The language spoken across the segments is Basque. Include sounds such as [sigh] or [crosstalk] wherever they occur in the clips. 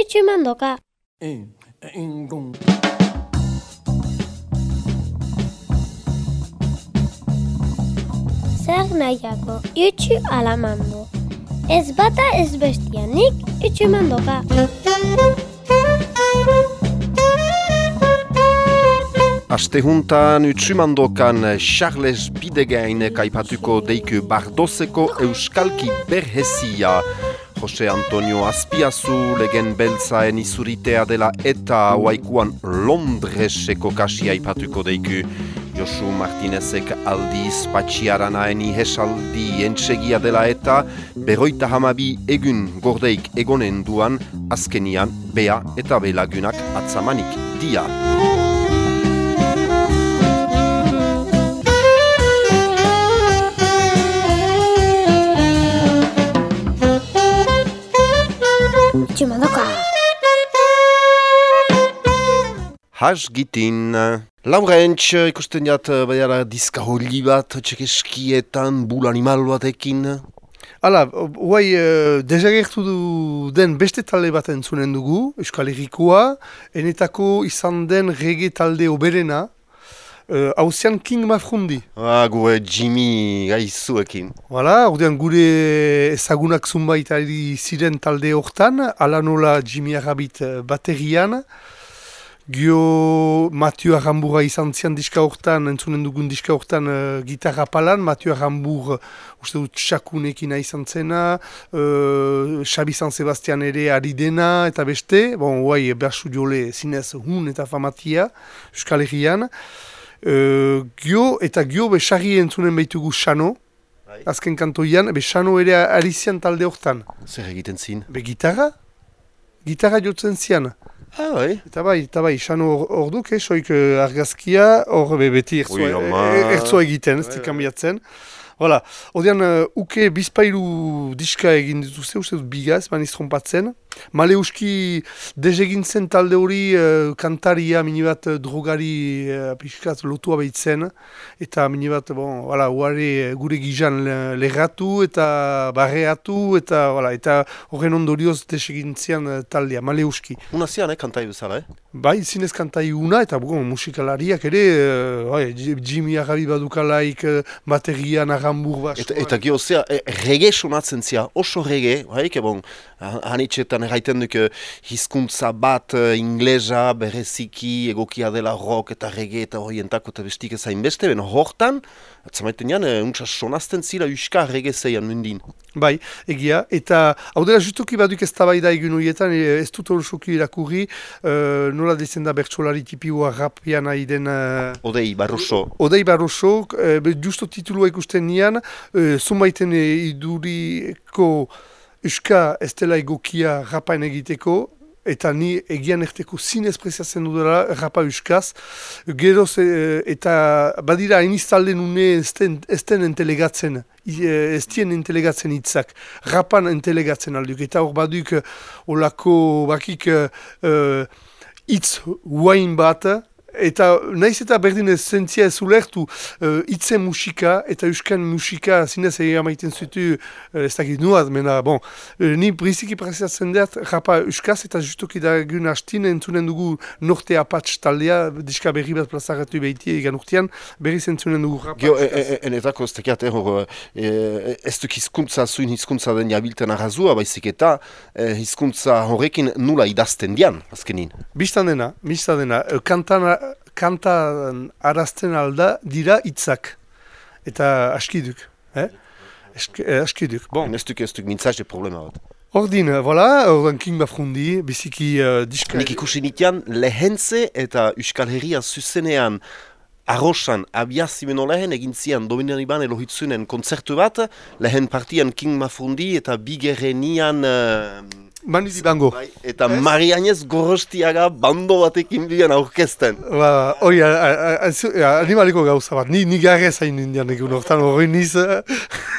itxumandoka. E, ingon. Zer nahiako, itxu alamando. Ez bata ez bestianik itxumandoka. Astehuntan utsumandokan Charles Bidegain kaipatuko deiku bardozeko euskalki berhezia. Jose Antonio Azpiazu legen beltzaen izuritea dela eta waikuan Londreseko kasia aipatuko deiku. Josu Martinezek aldiz patxiaranaen ihesaldi entsegia dela eta berroita hamabi egun gordeik egonen duan azkenian bea eta belagunak atzamanik dia. Itxumandoka. Has gitin. Laurentz, ikusten jat, baiara dizka hori bat, txekeskietan, bul animal batekin. Hala, guai, uh, dezagertu du den beste talde bat entzunen dugu, Euskal Herrikoa, enetako izan den rege talde oberena, uh, hauzean King Mafrundi. Ah, gue Jimmy gaizuekin. Hala, ordean gure ezagunak zunbait ari ziren talde hortan, ala nola Jimmy Arrabit eh, baterian, Gio Mathieu Arambura izan zian diska hortan, entzunen dugun diska hortan uh, gitarra palan, Mathieu Arambur uh, uste dut txakunekin izan zena, uh, Xabi San Sebastian ere ari dena eta beste, bon, guai, bersu jole zinez hun eta famatia, Euskal Herrian. Uh, gio eta gio besarri entzunen behitugu Xano, azken kantoian, be Xano ere ari zian talde hortan. Zer egiten zin? Be gitarra? Gitarra jotzen zian. Ah, bai. Eta bai, eta bai, xano hor- hor duk, eh, soik eh, argazkia, hor be beti ertzua, e- ertzua egiten, ez Bai, bai. dikambiatzen. Voilà. Odean, uh, uke bizpailu diska egin dituzte, uste dut bigaz, maniz trompatzen. Maleuski dezegin zen talde hori uh, kantaria, minibat uh, drogari uh, pixkat lotua behitzen. Eta minibat, bon, voilà, uare eh, gure gizan le- lerratu eta barreatu eta, voilà, eta horren ondorioz dezegin zian uh, taldea, Maleuski. Una zian, eh, kantai bezala, eh? Bai, zinez kantai una, eta bon, musikalariak ere, uh, bai, J- Jimmy Arabi badukalaik, uh, baterian, arambur basko. Eta, eta gio, zea, e, rege sonatzen zia, oso rege, haik, bon, hanitxetan erraiten duk eh, hizkuntza bat eh, inglesa, bereziki, egokia dela rock eta rege eta horientako eta bestik ezain beste, ben hortan, atzamaiten jan, e, untsa sonazten zira uska rege zeian nundin. Bai, egia, eta hau dela justuki baduk ez tabaida egun horietan, e, ez dut horosuki irakurri, uh, nola dezen da bertsolari tipioa rapian nahi den... Uh, Odei, barroso. Odei Barroso, eh, be, justo titulua ikusten nian, eh, zunbaiten eh, iduriko euska ez dela egokia rapain egiteko, eta ni egian erteko zinez preziatzen dudala rapa euskaz, geroz eh, eta badira hainiz talde nune ez den, ez den entelegatzen, i- eh, ez dien entelegatzen hitzak, rapan entelegatzen alduk, eta hor baduk olako bakik eh, hitz guain bat, eta naiz eta berdin ez zentzia ez ulertu uh, musika eta euskan musika zinez egin amaiten zutu uh, ez dakit nuaz, mena, bon, uh, ni briziki preziatzen dut rapa euskaz eta justuki da egun hastin entzunen dugu norte apatx taldea, diska berri bat plazaratu behiti egan urtean, berri zentzunen dugu rapa Gio, e, euskaz. e, enetako ez tekiat, eh, hor, e, ez duk hizkuntza, zuin hizkuntza den jabilten arrazua, baizik eta eh, hizkuntza horrekin nula idazten dian, azkenin. Bistan dena, bistan dena, eh, kantan, kantan arazten alda dira hitzak eta askiduk, eh? Esk, eh, askiduk, bon. Ez duk ez duk mintzaje problema bat. Ordin, eh, voilà, ordan King Bafrundi, biziki uh, diska... Nik ikusi nitian lehentze eta Euskal Herria zuzenean arrosan abiazimeno lehen egin zian Dominian Iban elohitzunen kontzertu bat, lehen partian King Mafundi eta bigerrenian uh, Mani dibango. bai, eta Marianez Gorostiaga bando batekin bian aurkezten. Ba, a- animaliko gauza bat, ni, ni gare zain indian egun hortan horrein niz... eh,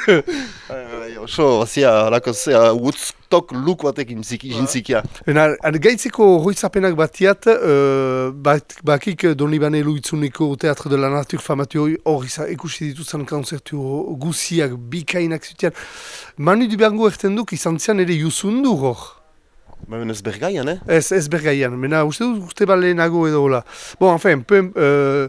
Bai, bai, Oso, zia, alako zea, Woodstock look batekin ziki, jintzikia. Ena, ar- gaitzeko hoitzapenak batiat, uh, bat, bakik Donibane Luitzuneko Teatro de la Nature famatu hori ikusi dituzan konzertu guziak bikainak zutian. Manu Dubango erten duk izan zian ere Yusundu hor. Baina ez bergaian, eh? Ez, ez bergaian, mena uste dut uste bat lehenago edo hola. Bon, enfin, pem, uh,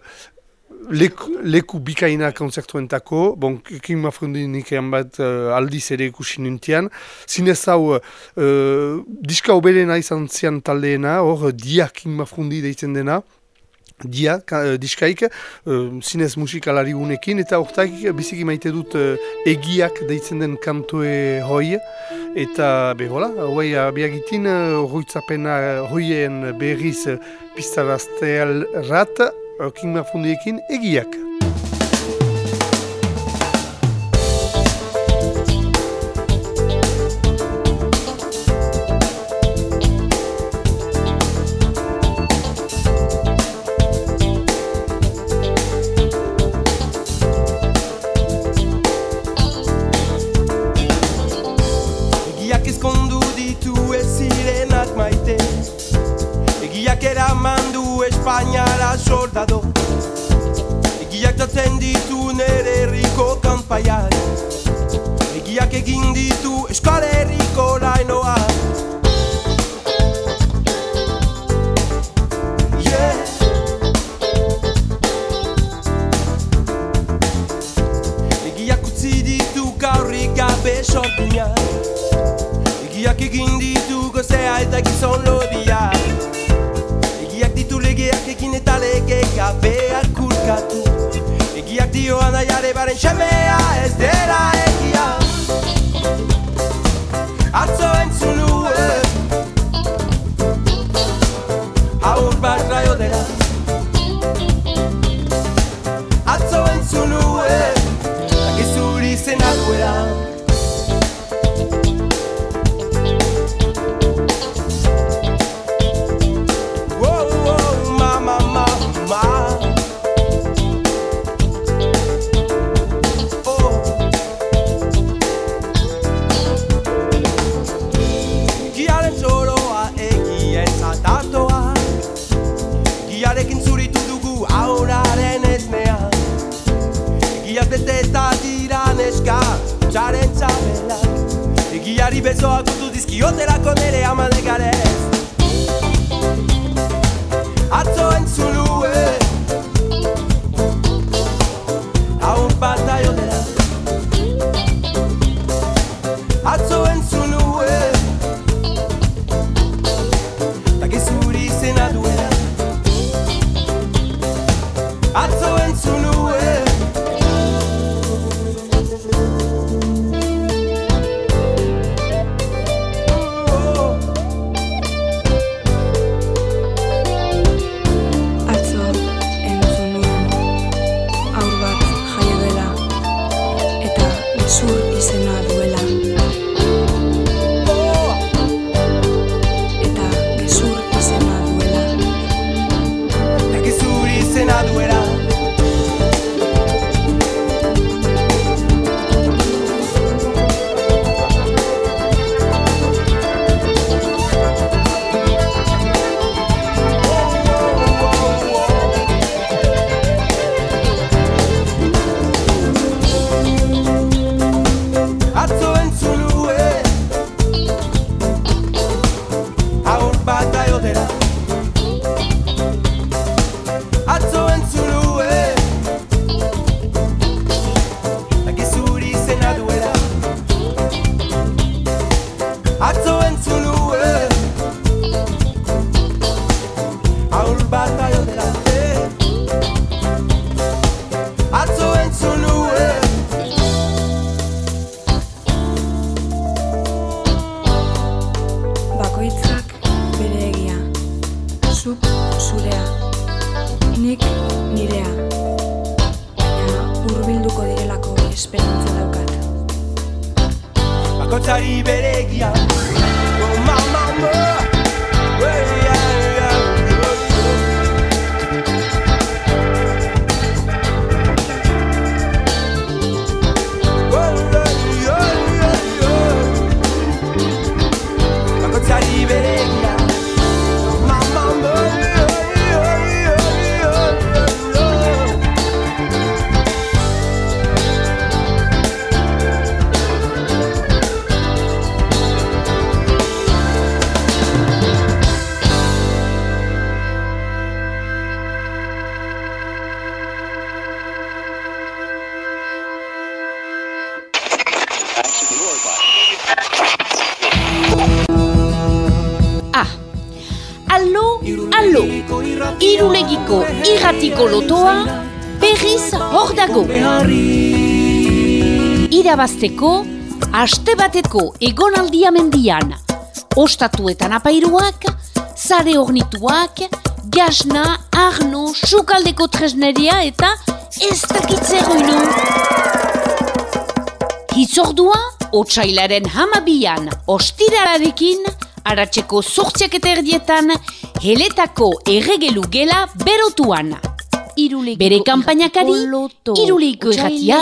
leku, leku bikaina konzertuentako, bon, King Mafrondinik ean bat uh, aldiz ere ikusi nintian. Zinez hau, uh, diska oberena izan zian taldeena, hor, dia King Mafrondi deitzen dena dia, ka, diskaik, uh, zinez musikalari gunekin, eta hortak biziki maite dut egiak deitzen den kantoe hoi, eta be hola, hoi abiagitin uh, hoien berriz uh, piztarazteal rat, uh, King Mafundiekin egiak. egin ditu eskola herriko lainoa. Yeah. Egiak utzi ditu gaurrik gabe sortina Egiak egin ditu gozea eta gizon lodia. Egiak ditu legeak ekin eta lege gabe akurkatu Egiak dio anaiare baren xamea Zuk zurea, nik nirea, baina hurbilduko direlako esperantza daukat. Bakotzari bere egia, oh mama, mama. Irratiko lotoa, berriz hor dago. Irabazteko, aste bateko egonaldia mendian, ostatuetan apairuak, zare ornituak, gasna, arno, sukaldeko tresneria eta ez dakitzeroinu. Hitzordua, otsailaren hamabian, ostirararekin, aratzeko sortziak eta erdietan, heletako erregelu gela berotuan. Bere kampainakari, iruleiko erratia,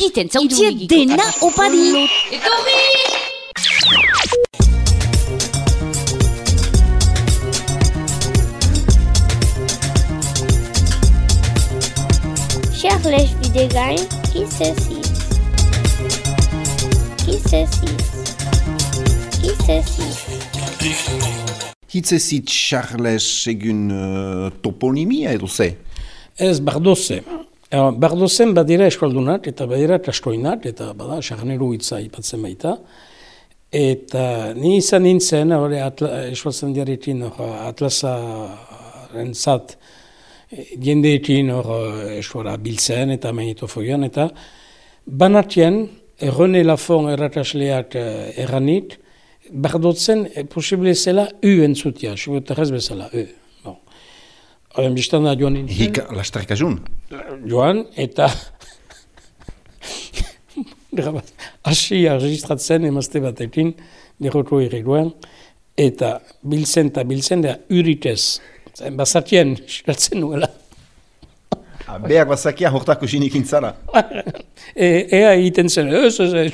giten zautzie dena opari. Etorri! Charles Videgain, qui ceci Qui ceci Qui ceci Hitz ezit Charles egun uh, toponimia edo ze? Ez, bardoze. Eh, Bardozen badira eskaldunak eta badira kastoinak eta bada sarneru hitza ipatzen baita. Eta ni izan nintzen, hori eskaltzen diarekin atlasaren zat jendeekin hor eskuara biltzen eta magnetofoian eta banatien René Lafon errakasleak eh, erranit, bardotzen eh, posible zela U entzutia, suboterrez bezala, U. Bon. Horren biztan da joan nintzen. Hik lastarkazun? joan eta grabat, [laughs] hasi registratzen emazte batekin derrotro irreguan eta biltzen eta biltzen da uritez. Zen bazatien, [laughs] xeratzen nuela. Ah, Beak bazakia hortako sinekin zara. [laughs] e, ea egiten zen, ez, ez, ez.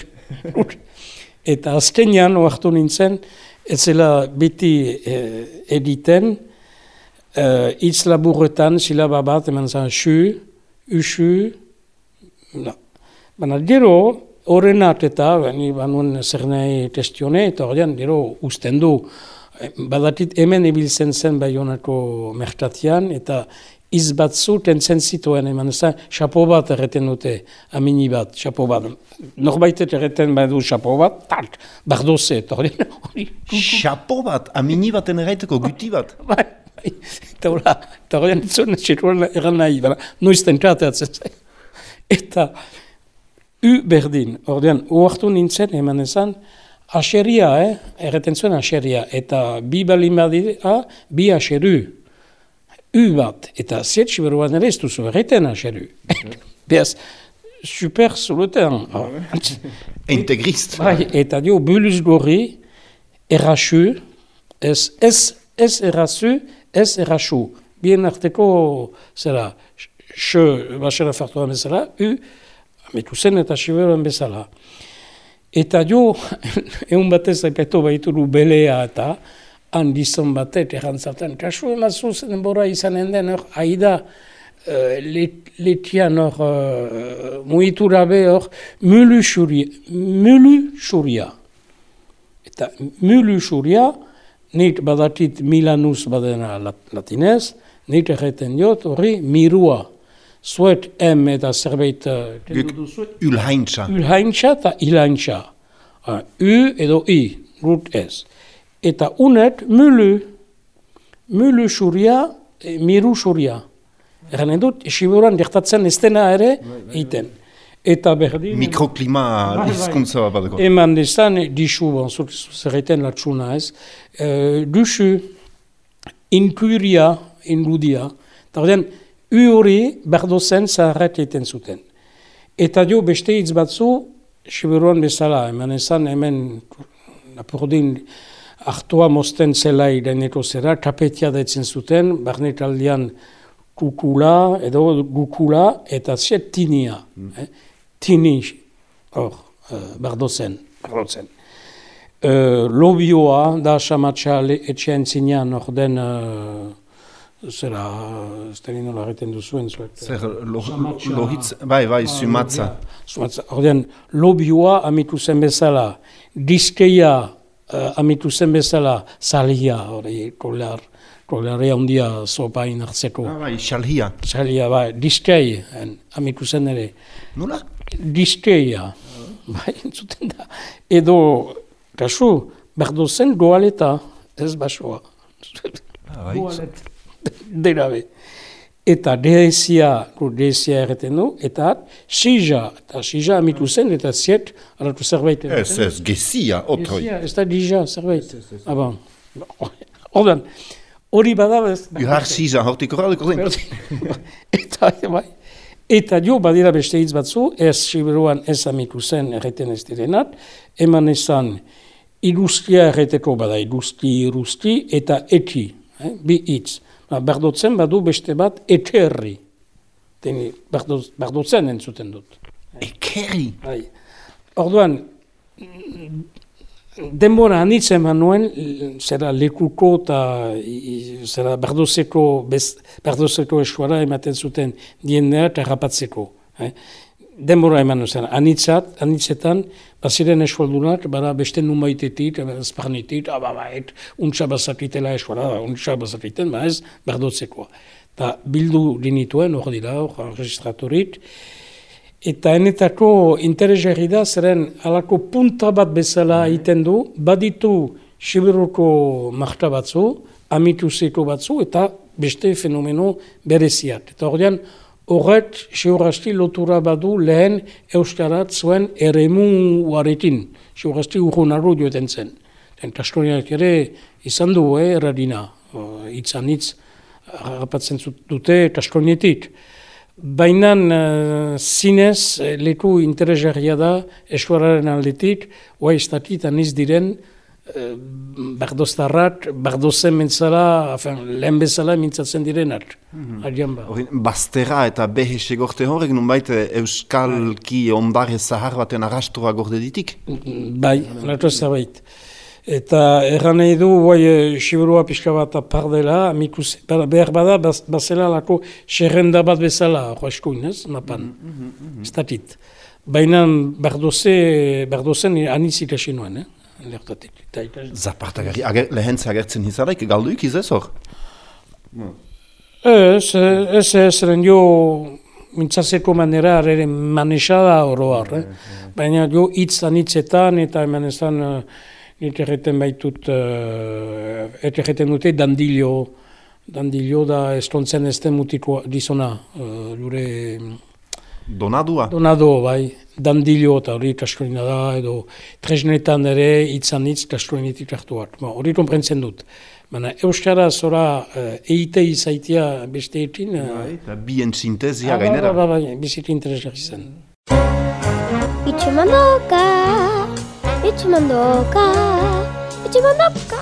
Eta azkenean oartu nintzen, ez zela beti eh, editen, eh, hitz laburretan silaba bat eman zen xu, usu, no. Baina gero, horrenat eta, ni banuen zer nahi testione, eta horrean gero usten du, Eh, badatit hemen ibiltzen zen baionako merkatian, eta iz batzu tentzen zituen, eman ez da, xapo bat erreten dute, amini bat, xapo bat. Norbaitet erreten badu xapo bat, tak, bardoze, eta hori, hori, Xapo bat, amini baten eraiteko guti bat. [laughs] bai, bai, eta hola, eta hori entzun, txetuan erran nahi, baina, noizten kateatzen zen. Eta, u berdin, ordean, uartu nintzen, eman ezan, aseria, eh, erreten zuen aseria, eta bi balin badira, bi aseru, u bat, eta zietxi beruan ere ez duzu, erreten aseru. Beaz, super zulutean. [laughs] Integrist. Bai, eta dio, buluz gorri, errasu, ez, ez, ez errasu, ez errasu. Bien arteko, zera, xe, basera fartuan bezala, u, ametu zen eta xiberuan bezala. Eta jo, [laughs] egun batez aipatu baituru belea eta han gizon batek errantzaten. Kasu emazu zen bora izanen den, hor, aida, uh, let, letian hor, uh, muitura be hor, mulu xuria. Mulu xuria. Eta mulu xuria, nit badatit milanus badena lat- latinez, nit erreten jot, horri, mirua. Zuet M eta zerbait uh, kendu duzu, Ulhaintza. Ulhaintza eta ilaintza. Ah, U edo I, gut ez. Eta unet, mulu, mulu xuria, e, miru xuria. Erren dut, siburan gertatzen ez dena ere iten. Eta berdin... Mikroklima Bai, bai. hizkuntza badako. Eman dezan, disu, bon, zut- zerreten latxuna ez, e, dusu, inkuria, inludia, eta ordean, u hori berdozen zaharret egiten zuten. Eta jo beste hitz batzu, siberuan bezala, eman ezan hemen apurdin hartua mosten zela ireneko zera, kapetia daitzen zuten, barnetaldian kukula, edo gukula, eta zet tinia. Eh? Tini, hor, uh, bardozen, bardozen. Uh, lobioa, da samatxa etxean zinean, hor den, uh, zera, ez da nola egiten duzuen, zuek. Zer, lo, Sumatza. lohitz, bai, bai, sumatza. Zumatza, ordean, lobioa amitu zen bezala, diskeia uh, amitu zen bezala, salia, hori, kolar, kolaria handia zopain hartzeko. Ah, bai, xalhia. Salia, bai, diskei, en, amitu zen ere, Nola? diskeia, bai, [laughs] entzuten da. Edo, kasu, berdo zen goaleta, ez basoa. Ah, bai. Dena be. Eta dehezia, dehezia erreten du, eta sija, eta sija amitu zen, eta ziet, aratu zerbait. Ez, ez, gezia, otroi. Gezia, ez da dija, zerbait. Ah, bon. Ordan, hori bada, ez... Uhar ziza, hortiko radiko zen. eta, bai. Eta jo, badira beste hitz batzu, ez siberuan ez amitu zen erreten ez direnat, eman ezan, ilustria erreteko bada, ilustri, ilustri, eta eti, eh, bi hitz. Ba, berdotzen badu beste bat eterri. Teni, berdoz, berdotzen entzuten dut. Ekerri. Bai. Orduan, denbora anitz eman nuen, zera lekuko eta zera berdozeko, bez, berdozeko esuara ematen zuten diendea eta. Eh? Denbora eman nuen, anitzat, anitzetan, baziren esualdunak, bara beste numaitetit, ezparnitit, ababait, untsa bazakitela esuara, untsa bazakiten, ba ez, berdotzekoa. Ta bildu dinituen, hor dira, hor registratorit, Eta enetako interesgarri da, zeren alako punta bat bezala egiten du, baditu Sibiruko marta batzu, amituzeko batzu, eta beste fenomeno bereziak. Eta horrean, horret, seurasti lotura badu lehen euskarat zuen eremu huaretin. Seurasti urrunarru joeten zen. Eta historiak ere izan du, eh, erradina, itzan hitz, harrapatzen dute Taskonietit. Baina uh, zinez eh, leku interesgarria da eskuararen aldetik, oa istatit aniz diren berdoztarrat, berdozen mentzala, afen, lehen bezala mintzatzen direnat. Mm -hmm. ba. Hori, Bazterra eta behe segorte horrek nunbait eh, euskalki ondare zahar baten arrastura gorde ditik? Bai, latu zerbait. Eta erran nahi du, guai, siburua pixka bat apar dela, amikus, behar bada, baz, bazela lako xerrenda bat bezala, eskuin, ez, mapan, mm -hmm, ez datit. Baina berdoze, berdozen aniz ikasi nuen, eh, lertatik. Zapartagari, ager, lehentze agertzen izarek, galduik izaz hor? Ez, ez, ez, jo mintzatzeko manera ere manesada oroar, eh? baina jo hitz anitzetan eta hemen ezan uh, nik erreten baitut, uh, erreten dute dandilio, dandilio da estontzen ez den mutiko dizona, uh, lure Donadua? donado, bai, dandilio eta hori kaskolina da, edo tresnetan ere hitzan hitz kaskolinetik hartuak. Ba, hori konprentzen dut. Baina euskara zora uh, eite izaitia besteetin, uh, Eta bien sintezia Ah, gainera. Ba, ba, ba, biziki interesgarri zen. Itxumandoka, itxumandoka, itxumandoka,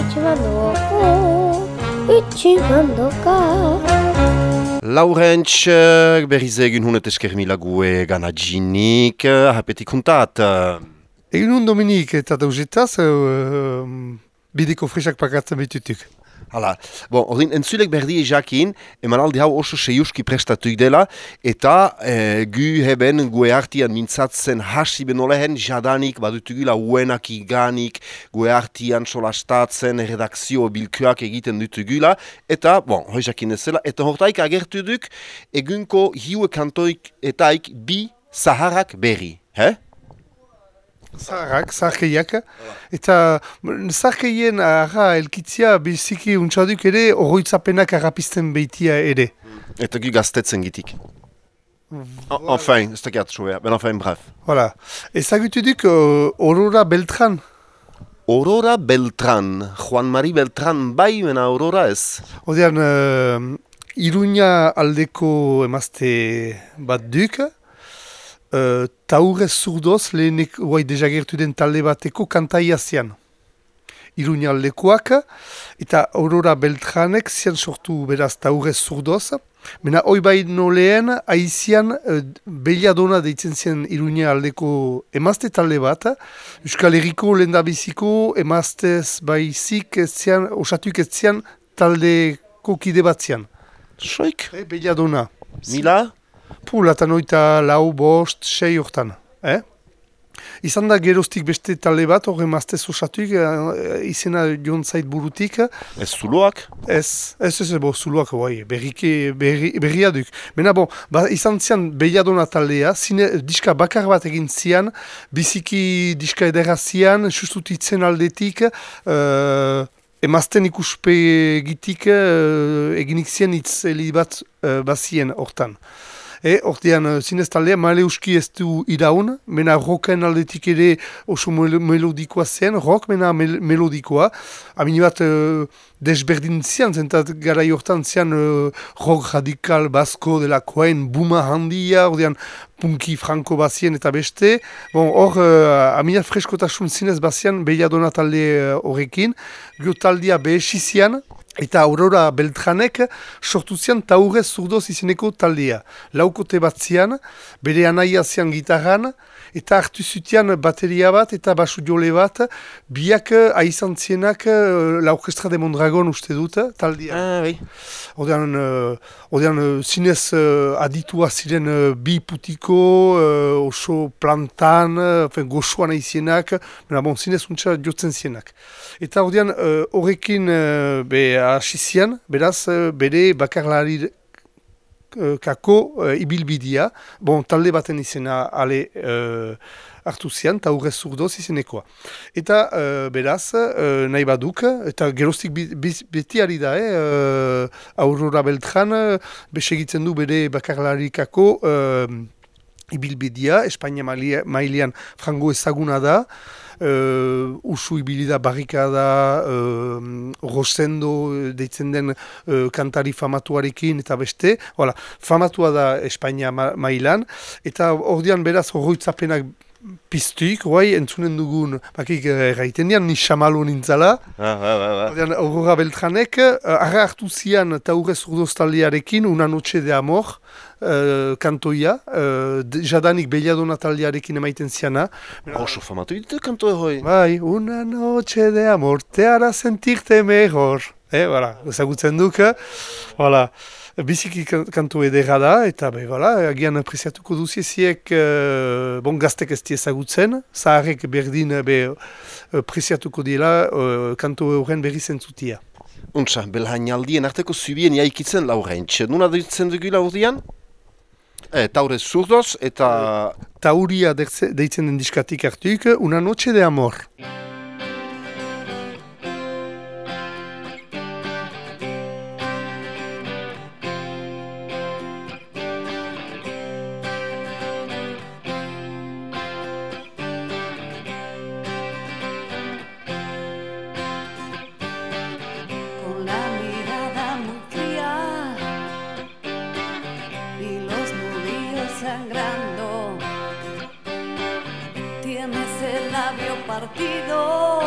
itxumandoko, itxumandoka. Laurentz, eh, berriz egin hunet esker milague gana djinik, hapetik huntat. Egin nun Dominik eta dauzetaz, uh, bideko fresak pakatzen bitutuk. Hala, bon, ordin, entzulek berdi jakin, emanaldi hau oso seiuski prestatuik dela, eta eh, gu heben gue artian mintzatzen hasi benolehen jadanik, badutugula uenak iganik, gue artian solastatzen, redakzio bilkuak egiten dutugula, eta, bon, hoi jakin ezela, eta hortaik agertu duk, egunko hiue kantoik etaik bi zaharrak berri, he? Zaharrak, zaharkeiak, eta zaharkeien aha elkitzia biziki untsaduk ere oroitzapenak harrapizten beitia ere. Eta gu gaztetzen gitik. En- Enfin, ez dakiat soea, ben enfin, bref. Voilà. Ezagutu duk uh, Aurora Beltran. Aurora Beltran, Juan Mari Beltran bai, mena Aurora ez. Odean, uh, Iruña aldeko emazte bat duk, uh, taurez zurdoz lehenek guai dejagertu den talde bateko kantaia zian. Iruña aldekoak, eta Aurora Beltranek zian sortu beraz taurez zurdoz, Mena, hoi bai lehen, aizian, uh, Beliadona deitzen zian Iruña aldeko emazte talde bat, Euskal Herriko lehendabiziko emaztez baizik zian, osatuk ez zian taldeko kide bat zian. Soik, Eh, Beliadona. mila? Pu, latan oita lau, bost, sei hortan. Eh? Izan da geroztik beste talde bat, hori emaztez osatuik, eh, izena joan zait burutik, Ez zuloak? Ez, ez, ez, bo, zuluak, bai, berrike, berri, berria duk. Mena, bon, ba, izan zian behiadona taldea, zine, diska bakar bat egin zian, biziki diska edera zian, sustut itzen aldetik, uh, emazten ikuspegitik uh, eginik zien hitz bat uh, bazien hortan. E, ordean, uh, zinez taldea, male uski ez du iraun, mena roken aldetik ere oso mel melodikoa zen, rok mena mel melodikoa. Amini bat, uh, desberdin zian, zentat gara jortan zian uh, rock radikal basko dela koen buma handia, ordean, punki franko bazien eta beste. Bon, hor, uh, amina freskotasun zinez bazian, beia talde horrekin, uh, taldea behesizian, Eta Aurora Beltranek sortu zian taurez zurdoz izeneko taldea. Laukote bat zian, bere anaia zian gitarran, eta hartu zutian bateria bat eta basu jole bat, biak aizan zienak uh, la orkestra de Mondragon uste dut, taldea. Ah, bai. Odean, uh, zinez uh, aditua ziren uh, bi putiko, uh, oso plantan, uh, goxuan aizienak, bon, zinez untsa jotzen zienak. Eta odean, horrekin uh, be hasizian, beraz, bere bakarlari uh, kako uh, ibilbidia, bon, talde baten izena ale uh, hartu zian, eta urrez zurdoz izenekoa. Eta beraz, uh, nahi baduk, eta gerostik beti ari da, eh, Aurora Beltran, uh, besegitzen du bere bakarlarikako uh, ibilbidia, Espainia mailean frango ezaguna da, uh, usu ibilida barrikada, uh, rosendo deitzen den uh, kantari famatuarekin eta beste, Hola, famatua da Espainia mailan, eta ordean beraz horroitzapenak piztuik, guai, entzunen dugun, bakik erraiten dian, ni xamalu nintzala. Ah, ba, ba, ba. Aurora Beltranek, uh, arra hartu zian taurrez urdoztaldiarekin, una noche de amor, uh, kantoia, uh, jadanik beliadona taldearekin emaiten ziana. Oso famatu ditu kanto hoi. Bai, una noche de amor, te hará sentirte mejor. Eh, voilà, ezagutzen duk, voilà. Biziki kantu edera da, eta be, voilà, agian apreziatuko duzieziek, uh, bon, gaztek ez ezagutzen, zaharrek berdin be, apreziatuko dira uh, kantu horren berri zentzutia. Untsa, belhain aldien arteko zubien jaikitzen laurentxe. Nuna ditzen dugu laurdian? E, taure zurdoz eta... Tauria deitzen den diskatik hartuik, una noche de amor. labio partido.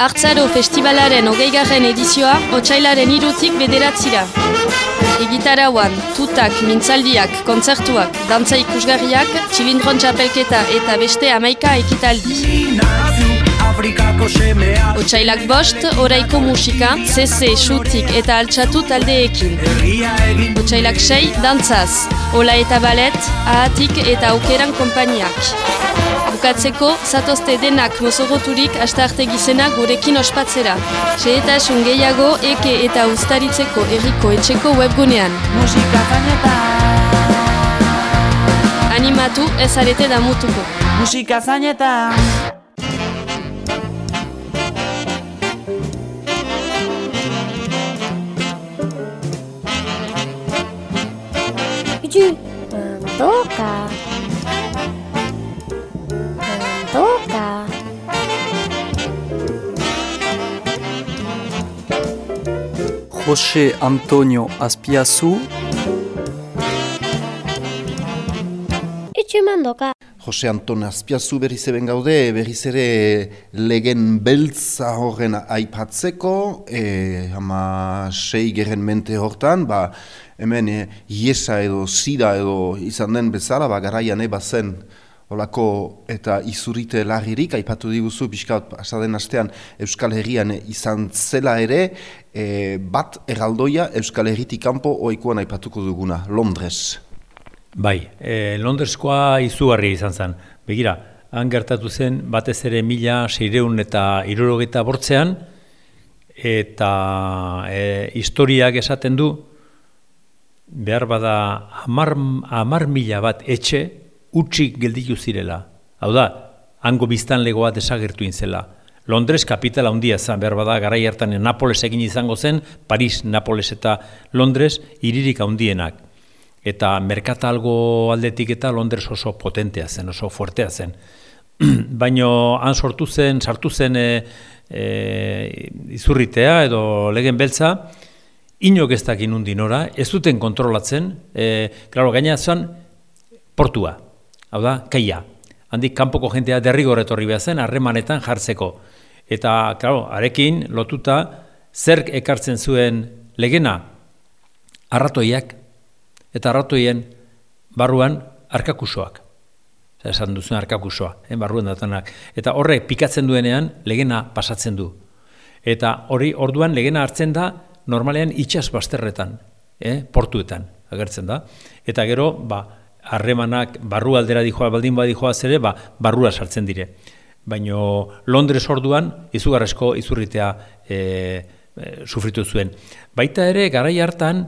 Artzaro Festivalaren hogeigarren edizioa otxailaren irutik bederatzira. Egitarauan, tutak, mintzaldiak, kontzertuak, dantza ikusgarriak, txilindron txapelketa eta beste amaika ekitaldi. Otsailak bost, oraiko musika, CC, xutik eta altxatu taldeekin. Otsailak sei, dantzaz, ola eta balet, ahatik eta aukeran konpainiak. Bukatzeko, zatozte denak mozoroturik astarte gizena gurekin ospatzera. Sehetasun gehiago eke eta ustaritzeko erriko etxeko webgunean. Musika zainetan Animatu ez arete damutuko. Musika zainetan José Antonio Azpiazu, Itxu, mandoka. Jose Anton Azpiazu berriz eben gaude, berriz ere legen beltza horren aipatzeko, e, ama sei geren mente hortan, ba, hemen e, iesa edo zida edo izan den bezala, ba, garaian eba zen olako eta izurite lagirik, aipatu diguzu, pixkat, asaden astean Euskal Herrian izan zela ere, e, bat erraldoia Euskal Herritik kanpo oikoan aipatuko duguna, Londres. Bai, e, Londreskoa izugarri izan zen. Begira, han gertatu zen batez ere mila seireun eta irurogeta bortzean, eta e, historiak esaten du, behar bada amar, amar mila bat etxe utxik gelditu zirela. Hau da, hango biztanlegoa desagertu inzela. Londres kapitala handia zen, behar bada, garai hartan Napoles egin izango zen, Paris, Napoles eta Londres iririk handienak eta merkatalgo aldetik eta Londres oso potentea zen, oso fuertea zen. [clears throat] Baino han sortu zen, sartu zen e, e, izurritea edo legen beltza, inok ez dakin nora, ez duten kontrolatzen, e, klaro, gaina zen portua, hau da, kaia. Handik kanpoko jentea derrigor etorri behar zen, harremanetan jartzeko. Eta, klaro, arekin lotuta, zerk ekartzen zuen legena, arratoiak, eta arratoien barruan arkakusoak. Esan duzuen arkakusoa, eh, barruan datanak. Eta horrek pikatzen duenean legena pasatzen du. Eta hori orduan legena hartzen da normalean itxas basterretan, eh, portuetan agertzen da. Eta gero, ba, harremanak barru aldera dijoa, baldin badi joa zere, ba, barrura sartzen dire. Baino Londres orduan izugarrezko izurritea e, e, sufritu zuen. Baita ere, garai hartan,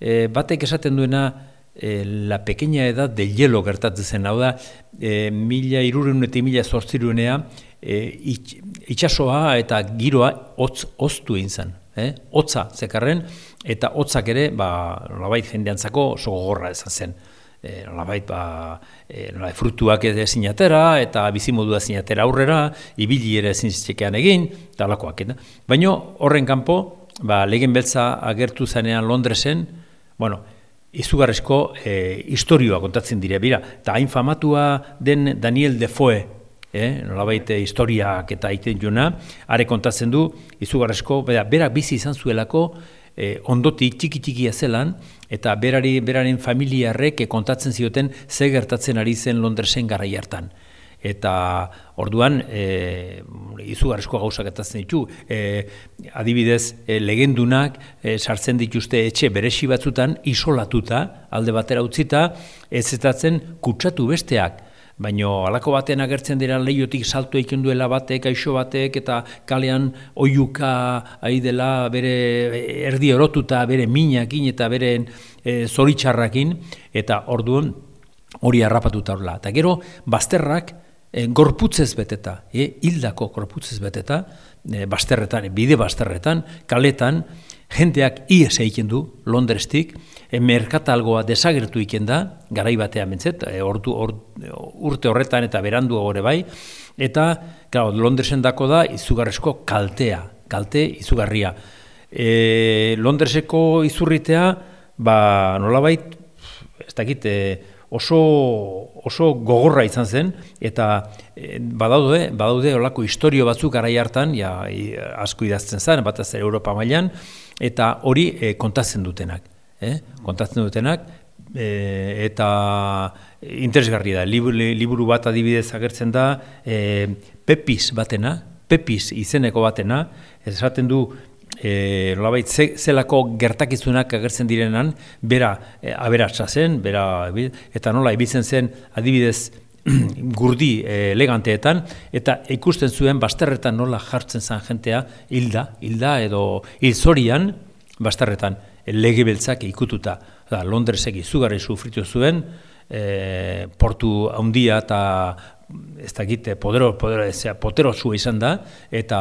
e, batek esaten duena e, la pequeña edad del hielo gertatzen zen, hau da, e, mila irurun eta mila zortzirunea, e, itxasoa eta giroa hotz oztu egin zen. Eh? Otza zekarren, eta hotzak ere, ba, nolabait jendeantzako oso gogorra ezan zen. E, nolabait, ba, e, nolabait, frutuak ere zinatera, eta bizimodua zinatera aurrera, ibili ere zintzikean egin, eta alakoak. Baina horren kanpo, ba, legen beltza agertu zanean Londresen, bueno, izugarrezko e, historioa kontatzen dire, bira, eta hain famatua den Daniel Defoe, eh, nolabait historiak eta egiten juna, are kontatzen du, izugarrezko, bera, berak bizi izan zuelako, e, ondotik txiki txikia zelan, eta berari, beraren familiarrek kontatzen zioten ze gertatzen ari zen Londresen garai hartan eta orduan e, izugarrizko gauzak etatzen ditu. E, adibidez, e, legendunak e, sartzen dituzte etxe beresi batzutan isolatuta, alde batera utzita, ez etatzen kutsatu besteak. Baino halako batean agertzen dira leiotik saltu egiten duela batek, aixo batek, eta kalean oiuka ari dela bere erdi orotuta, bere minakin eta bere e, zoritxarrakin, eta orduan hori harrapatuta horla. Eta gero, bazterrak, e, gorputzez beteta, e, hildako gorputzez beteta, e, basterretan, bide basterretan, kaletan, jenteak ies egiten du Londrestik, e, merkatalgoa desagertu iken da, garai batean bentzet, e, ordu, urte horretan eta berandu gore bai, eta claro, Londresen dako da izugarrezko kaltea, kalte izugarria. E, Londreseko izurritea, ba, nolabait, ez dakit, e, oso, oso gogorra izan zen, eta e, badaude, badaude olako historio batzuk garai hartan, ja, asko idazten zen, batez ere Europa mailan, eta hori e, kontatzen dutenak. Eh? Kontatzen dutenak, e, eta interesgarri da. Liburu, liburu bat adibidez agertzen da, e, Pepis batena, Pepis izeneko batena, esaten du e, nolabait ze, zelako gertakizunak agertzen direnan, bera e, aberatsa zen, bera, eta nola ibiltzen zen adibidez [clears throat] gurdi e, eleganteetan, eta ikusten zuen basterretan nola jartzen zen jentea hilda, hilda edo hilzorian basterretan lege beltzak ikututa. Da, Londresek izugarri sufritu zuen, e, portu handia eta ez da gite, podero, podero, potero izan da, eta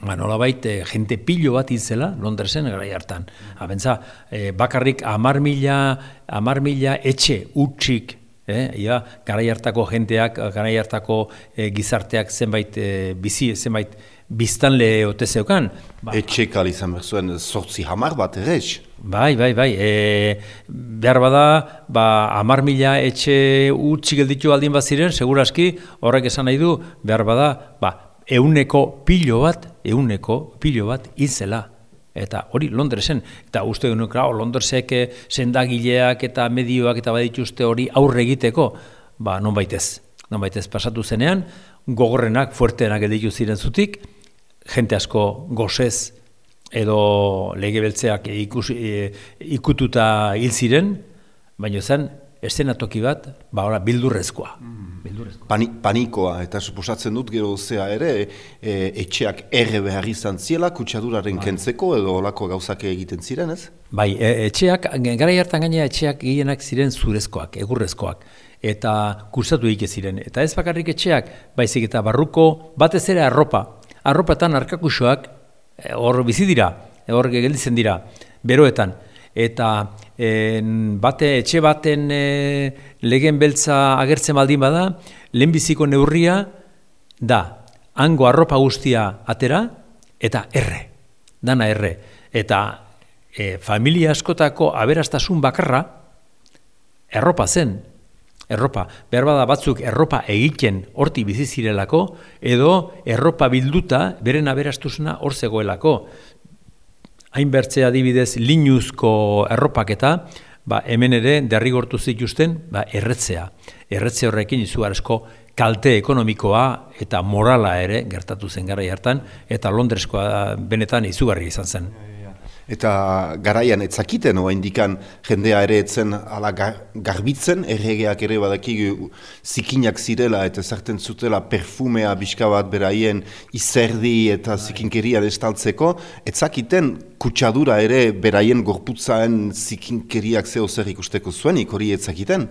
ba, nolabait, e, jente pilo bat izela Londresen gara hartan. Abentza, e, bakarrik amar mila, amar mila etxe utxik, eh, ia, gara hartako jenteak, gara hartako e, gizarteak zenbait e, bizi, zenbait biztanle ote zeukan. Ba. Etxe kal izan behar zuen, sortzi hamar bat, ere Bai, bai, bai. E, behar bada, ba, amar mila etxe utxik gelditu aldin bat ziren, seguraski, horrek esan nahi du, behar bada, ba, euneko pilo bat, euneko pilo bat izela. Eta hori Londresen, eta uste du nukera, Londresek sendagileak eta medioak eta badituzte hori aurre egiteko, ba, non baitez, non baitez pasatu zenean, gogorrenak, fuerteenak editu ziren zutik, jente asko gozez edo lege beltzeak ikus, e, ikututa hil ziren, baina zen eszenatoki bat, ba ora, bildurrezkoa. Mm. Pani, panikoa, eta suposatzen dut gero zea ere, e, etxeak erre behar izan ziela, kutsaduraren bai. kentzeko edo olako gauzak egiten ziren, ez? Bai, e, etxeak, gara hartan gainea etxeak gehienak ziren zurezkoak, egurrezkoak, eta kursatu egite ziren. Eta ez bakarrik etxeak, baizik eta barruko, batez ere arropa, arropatan arkakusoak e, hor bizi dira, hor gelditzen dira, beroetan. Eta en, bate, etxe baten e, legen beltza agertzen baldin bada, lehenbiziko neurria da, hango arropa guztia atera, eta erre, dana erre. Eta e, familia askotako aberastasun bakarra, erropa zen, erropa. Behar bada batzuk erropa egiten horti bizi zirelako, edo erropa bilduta beren aberastusuna hor zegoelako. Hainbertzea adibidez linuzko erropak eta, ba, hemen ere derrigortu zituzten ba, erretzea. Erretze horrekin izugarezko kalte ekonomikoa eta morala ere gertatu zen gara hartan, eta Londreskoa benetan izugarri izan zen. Eta garaian etzakiten, oa indikan jendea ere etzen ala garbitzen, erregeak ere badaki zikinak zirela eta zerten zutela perfumea bizka bat beraien izerdi eta zikinkeria destaltzeko, etzakiten kutsadura ere beraien gorputzaen zikinkeriak zeo zer ikusteko zuenik, hori etzakiten?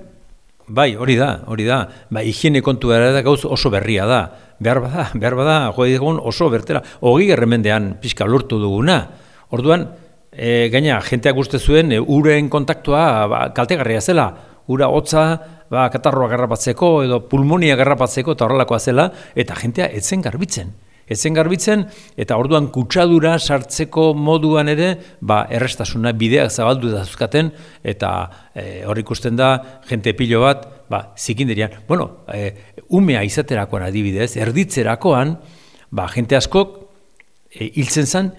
Bai, hori da, hori da. Ba, higiene kontu da gauz oso berria da. Behar bada, behar bada, joi oso bertera. Ogi gerremendean pixka lortu duguna. Orduan, e, gaina, jenteak uste zuen, e, uren kontaktua ba, kaltegarria zela, ura hotza, ba, katarroa garrapatzeko edo pulmonia garrapatzeko eta horrelakoa zela, eta jentea etzen garbitzen. Etzen garbitzen, eta orduan kutsadura sartzeko moduan ere, ba, errestasuna bideak zabaldu da zuzkaten, eta e, hor ikusten da, jente pilo bat, ba, zikinderian. Bueno, e, umea izaterakoan adibidez, erditzerakoan, ba, jente askok, e, hiltzen zen,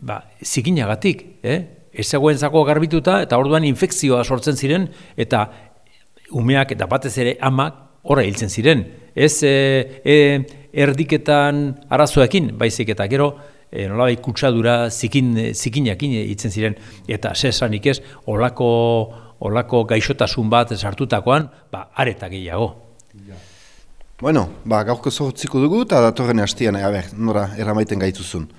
ba, zikinagatik, eh? ezagoen zako garbituta, eta orduan infekzioa sortzen ziren, eta umeak eta batez ere amak horra hiltzen ziren. Ez e, e, erdiketan arazoekin, baizik eta gero, e, nolabai kutsadura zikin, zikinakin hiltzen ziren, eta sesanik ez, olako, olako gaixotasun bat sartutakoan, ba, areta gehiago. Bueno, ba, gaurko zortziko dugu, eta datorren hastian, nora, eramaiten gaituzun.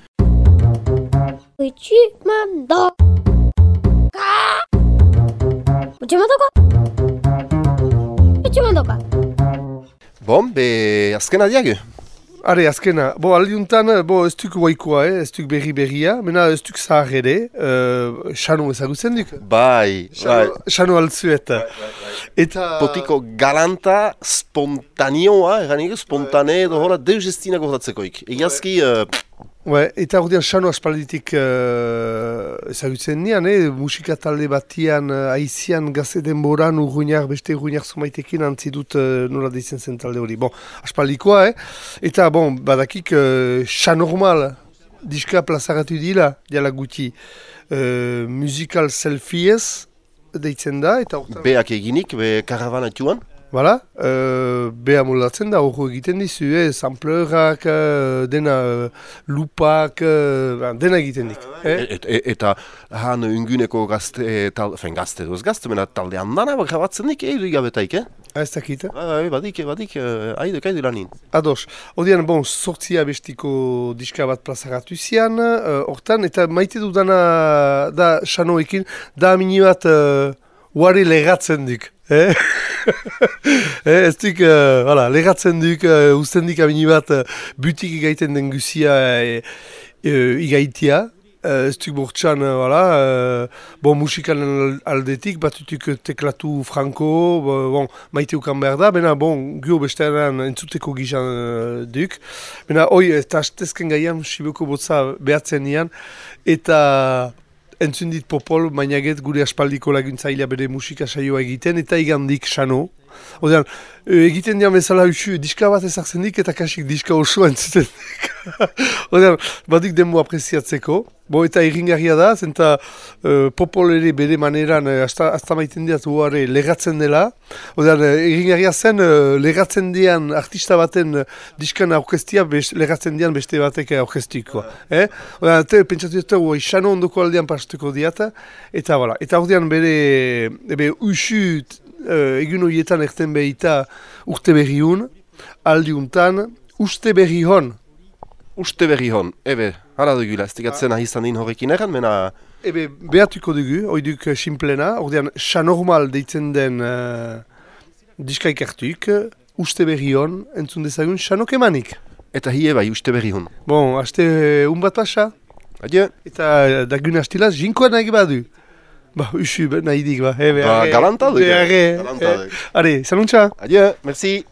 Itxi mando. Ka! Itxi mando ka? Itxi mando ka? Bon, be, azkena diag? Are, azkena. Bo, aldiuntan, bo, ez duk waikoa, eh? ez duk berri berria, mena ez duk zahar ere, uh, xano ezagutzen duk? Bai, bai. Xano altzueta. Bai, bai, bai. Eta... Potiko galanta, spontanioa, egan spontane, edo hola, deus estina gordatzekoik. Egiazki, uh, Ouais, eta ordean Xano aspalditik uh, ezagutzen nian, eh? musika talde batian, uh, aizian gazte denboran urruinak, beste urruinak zumaitekin antzi dut uh, nola deitzen zen talde hori. Bon, aspaldikoa, eh? eta bon, badakik uh, Xanormal diska plazaratu dila, diala guti, uh, musical selfies deitzen da, eta orta... Beak eginik, be karavanatuan? Voilà, uh, beha moldatzen da, hori egiten dizu, eh? samplerak, uh, dena uh, lupak, uh, dena egiten dik. Eh? Et, et, eta han unguneko gazte, tal, fen gazte duz gazte, mena talde handana grabatzen dik, eidu igabetaik, eh? Ez dakit, eh? Bai, badik, badik, uh, aidek, aidu lanin. Ados, odian, bon, sortzia bestiko diska bat plazaratu zian, hortan, eta maite dudana da xanoekin, da mini bat uh, uari legatzen dik. Eh? [laughs] eh, ez dik, uh, voilà, legatzen duk, uh, usten dik amini bat uh, butik igaiten den guzia uh, uh, igaitia. Uh, ez duk bortxan, uh, voilà, uh, bon, musikan aldetik, batutuk teklatu franko, bon, maite ukan behar da, bena, bon, gio bestean entzuteko gizan uh, duk. Bena, oi, eta astezken gaian, siboko botza behatzen nian, eta entzun dit popol, mainaget gure aspaldiko laguntzailea bere musika saioa egiten, eta igandik xano. Odean, egiten dian bezala usu, diska bat ezartzen dik eta kasik diska oso entzuten dik. [laughs] Odean, badik denbo apreziatzeko. Bo eta irringarria da, zenta uh, popol ere bere maneran, uh, hasta maiten diat uare legatzen dela. Odean, uh, zen, uh, legatzen dian artista baten uh, diskan aurkestia, legatzen dian beste batek aurkestiko. Eh? Odean, te, pentsatu dut, uh, ondoko aldean pastuko diata. Eta, voilà. eta ordean bere, bere usu uh, egun horietan erten behita urte berri hon, aldi untan, uste berri hon. Uste berri hon, ebe, hala dugula, ez tegatzen ahi din horrekin eran, mena... Ebe, behatuko dugu, hori duk simplena, ordean, xanormal deitzen den uh, diskaik hartuik, uste berri hon, entzun dezagun, xanok emanik. Eta hi bai, uste berri hon. Bon, haste uh, un bat pasa. Adio. Eta dagun hastilaz, jinkoa nahi badu. Ba, usu, nahi dik, ba. Ebe, ba, galantaduk. Galantaduk. Are, saluntza. Adio, merci.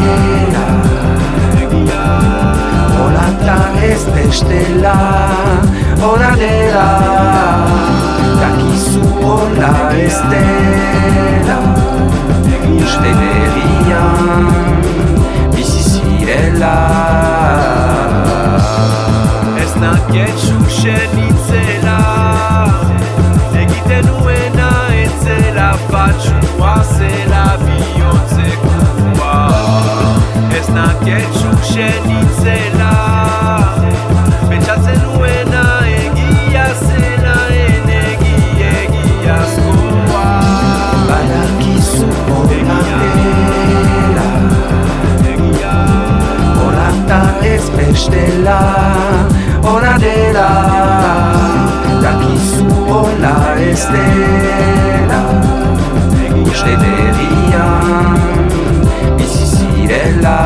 Dela Hola ta ez bestela Hola dela Dakizu hola ez dela Uste berrian Bizi zirela. Ez nakiet xuxen itzela Egiten nuena etzela Fatxua zela bihotzekoa Ez nakiet xuxen itzela Pentsatzen nuena egia zela Enegi egiazkoa Badakizu hola dela. Hola ta ez bestela. Hola dela. Dakizu hola ez dela. Uste berrian bizi zirela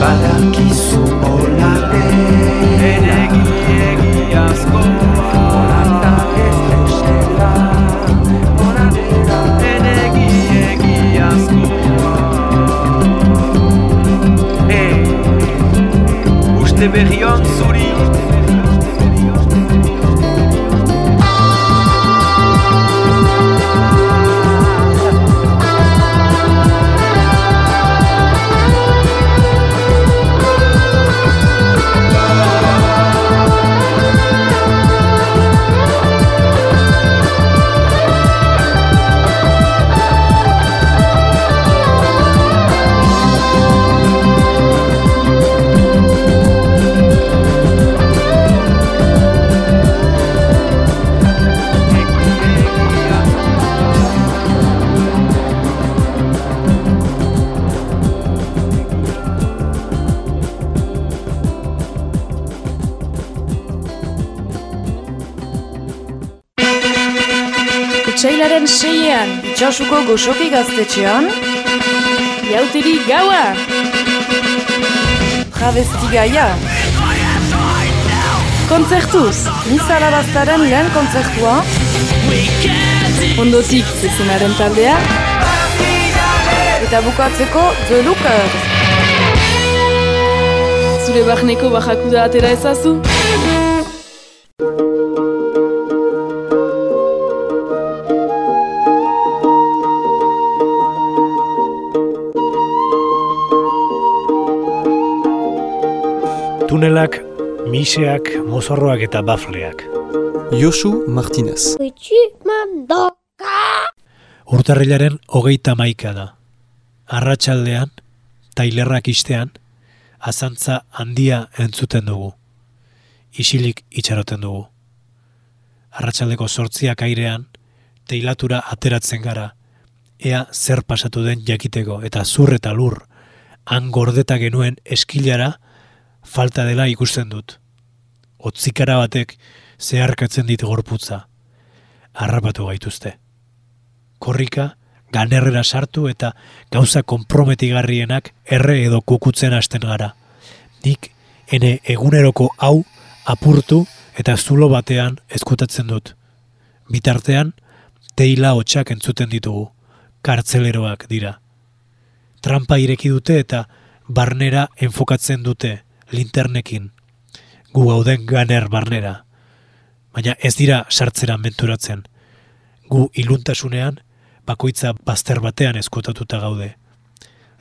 Badakizu hola dena Eregi askoa Horanta ez bestela Hora dena Eregi egi askoa Hey! Itxasuko goxoki gaztetxean, jauteri gaua! travesti gaia. Kontzertuz, Nisa Labaztaren lehen kontzertua, Ondotik zezenaren taldea, eta bukatzeko The Lookers. zure barneko bajakuda atera ezazu? Miseak, mozorroak eta bafleak. Josu Martinez. Urtarrilaren hogeita maika da. Arratsaldean, tailerrak istean, azantza handia entzuten dugu. Isilik itxaroten dugu. Arratsaldeko sortziak airean, teilatura ateratzen gara, ea zer pasatu den jakiteko eta zur eta lur, han gordeta genuen eskilara falta dela ikusten dut. Otzikara batek zeharkatzen dit gorputza. Harrapatu gaituzte. Korrika, ganerrera sartu eta gauza konprometigarrienak erre edo kukutzen hasten gara. Nik ene eguneroko hau apurtu eta zulo batean ezkutatzen dut. Bitartean, teila hotxak entzuten ditugu, kartzeleroak dira. Trampa ireki dute eta barnera enfokatzen dute, linternekin. Gu gauden ganer barnera. Baina ez dira sartzera menturatzen. Gu iluntasunean, bakoitza bazter batean eskotatuta gaude.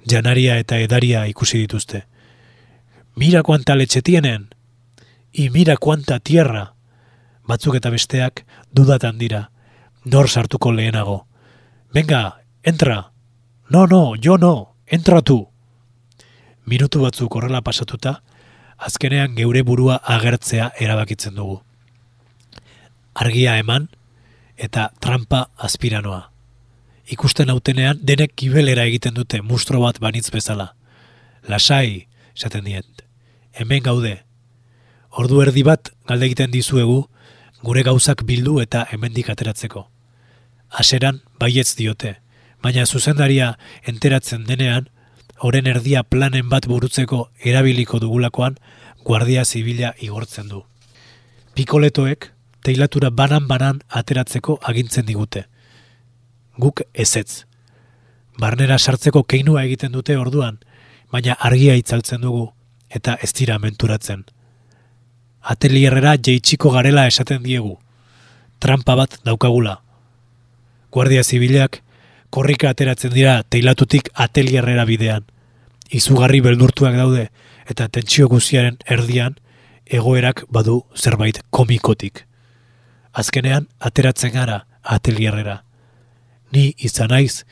Janaria eta edaria ikusi dituzte. Mira kuanta letxe tienen! I mira kuanta tierra! Batzuk eta besteak dudatan dira. Nor sartuko lehenago. Venga, entra! No, no, jo no, entra tu! Minutu batzuk horrela pasatuta, azkenean geure burua agertzea erabakitzen dugu. Argia eman eta trampa aspiranoa. Ikusten hautenean denek kibelera egiten dute mustro bat banitz bezala. Lasai, esaten diet. Hemen gaude. Ordu erdi bat galde egiten dizuegu gure gauzak bildu eta hemendik ateratzeko. Haseran baietz diote, baina zuzendaria enteratzen denean, oren erdia planen bat burutzeko erabiliko dugulakoan, guardia zibila igortzen du. Pikoletoek teilatura banan-banan ateratzeko agintzen digute. Guk ezetz. Barnera sartzeko keinua egiten dute orduan, baina argia itzaltzen dugu eta ez dira menturatzen. Atelierrera jeitsiko garela esaten diegu. Trampa bat daukagula. Guardia zibilak korrika ateratzen dira teilatutik atelierrera bidean. Izugarri beldurtuak daude eta tentsio guziaren erdian egoerak badu zerbait komikotik. Azkenean ateratzen gara atelierrera. Ni izan naiz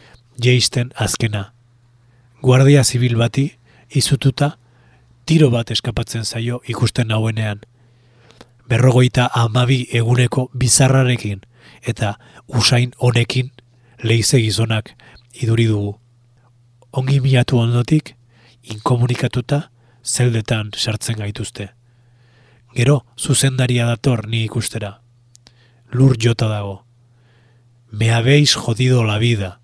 jeisten azkena. Guardia zibil bati izututa tiro bat eskapatzen zaio ikusten nauenean. Berrogoita amabi eguneko bizarrarekin eta usain honekin leize gizonak iduri dugu. Ongi miatu ondotik, inkomunikatuta, zeldetan sartzen gaituzte. Gero, zuzendaria dator ni ikustera. Lur jota dago. Me habéis jodido la vida,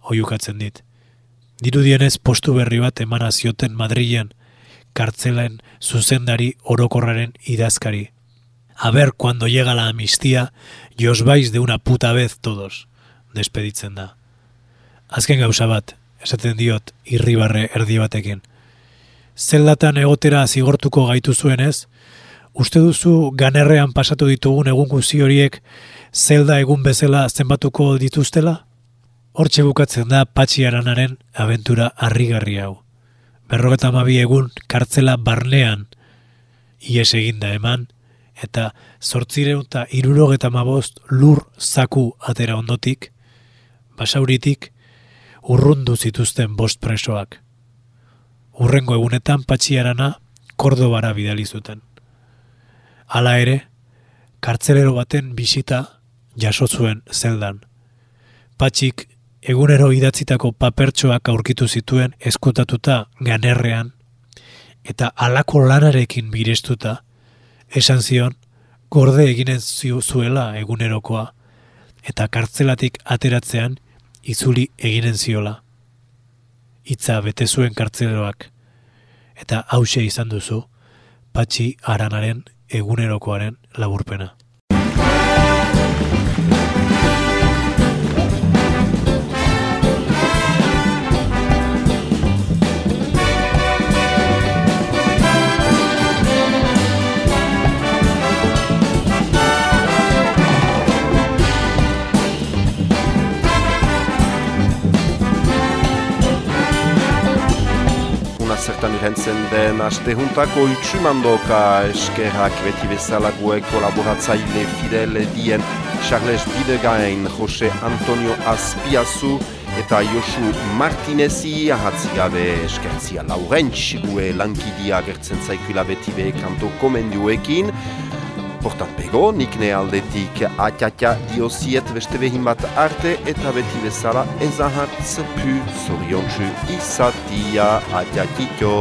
oiukatzen dit. Dirudienez postu berri bat emana zioten Madrilen, kartzelen zuzendari orokorraren idazkari. A ver, cuando llega la amnistía, y os vais de una puta vez todos, despeditzen da. Azken gauza bat, esaten diot, irribarre erdi batekin. Zeldatan egotera zigortuko gaitu zuenez, Uste duzu ganerrean pasatu ditugun egun guzi horiek zelda egun bezala zenbatuko dituztela? Hortxe bukatzen da Patxi Aranaren abentura harrigarri hau. Berrogeta mabi egun kartzela barnean ies eginda eman, eta zortzireun eta irurogeta mabost lur zaku atera ondotik, basauritik urrundu zituzten bost presoak. Urrengo egunetan patxiarana Kordobara bidali zuten. Hala ere, kartzelero baten bisita jaso zuen zeldan. Patxik egunero idatzitako papertxoak aurkitu zituen eskutatuta ganerrean, eta alako lanarekin birestuta, esan zion, gorde eginen zuela egunerokoa, eta kartzelatik ateratzean itzuli eginen ziola. Itza bete zuen kartzeleroak, eta hause izan duzu, patxi aranaren egunerokoaren laburpena. Zertan irrentzen den astehuntako utsumandoka eskerrak beti bezala guek kolaboratzaile fidel dien Charles Bidegain, Jose Antonio Azpiazu eta Josu Martinezi ahatzi gabe eskertzia laurentz gue lankidia gertzen zaikula beti be kanto komendioekin Portapego, nik ne aldetik atiatia dioziet beste behin bat arte eta beti bezala ezahatz pu zoriontsu izatia atiatito.